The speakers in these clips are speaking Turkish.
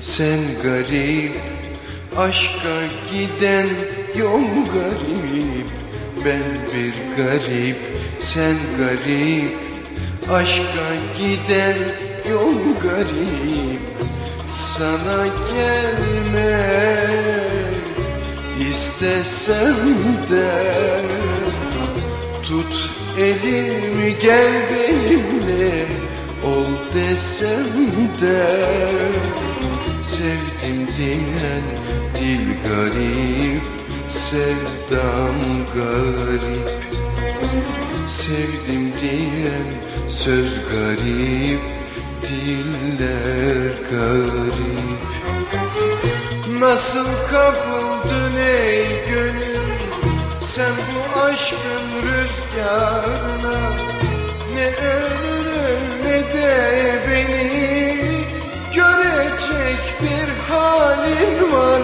sen garip. Aşka giden yol garip. Ben bir garip sen garip. Aşka giden yol garip. Sana gelmek istesem de Tut elimi gel benimle desem de Sevdim diyen dil garip Sevdam garip. Sevdim diyen söz garip Diller garip. Nasıl kapıldın ey gönül Sen bu aşkın rüzgarına Ne de beni Görecek bir halin var.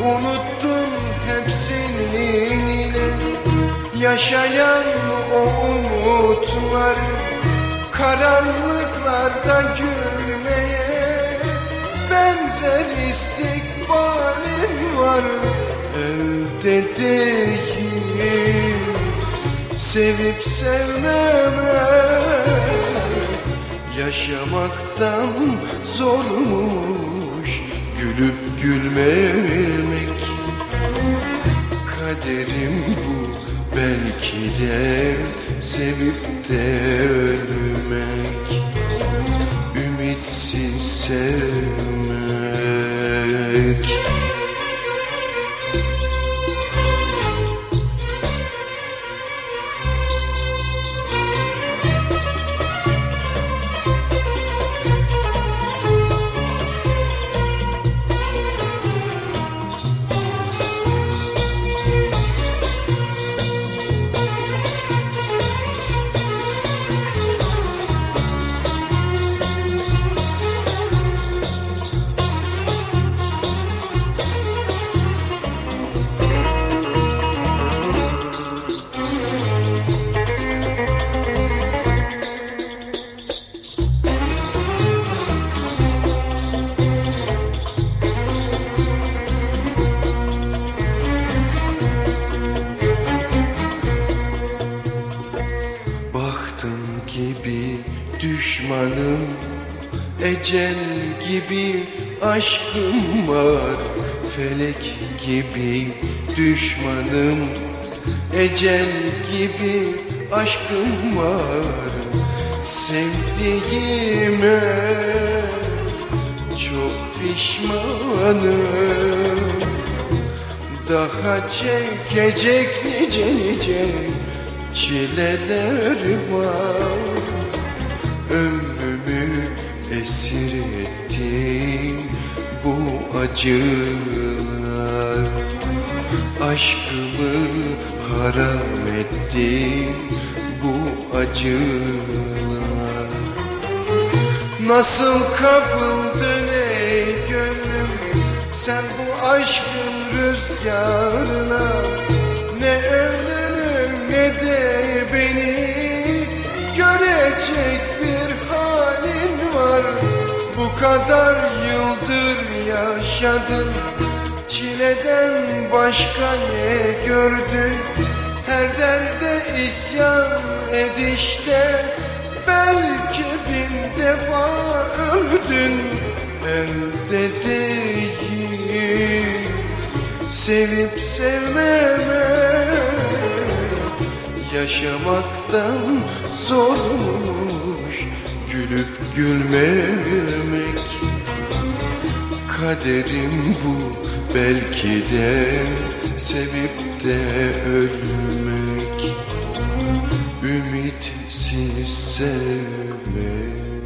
Unuttun hepsini Yaşayan o umutları Karanlıklarda gülmeye Benzer istikbalin var. Elde değil Sevip sevmeme Yaşamaktan zormuş Gülüp gülmemek. Kaderim bu belki de Sevip de ölmek. Ümitsiz sevmek Bahtım gibi düşmanım Ecel gibi aşkım var. Felek gibi düşmanım Ecel gibi aşkım var. Sevdiğime çok pişmanım. Daha çekecek nice nice çileler var acılar Aşkımı haram etti. Bu acılar Nasıl kapıldın ey gönlüm? Sen bu aşkın rüzgarına Ne önünü ne de beni. Görecek bir halin var. Bu kadar yıldır yaşadın? Çileden başka ne gördün? Her derde isyan edişte belki bin defa öldün. Elde değil Sevip sevmeme Yaşamaktan zormuş Gülüp gülmemek Kaderim bu. Belki de Sevip de ölmek Ümitsiz sevmek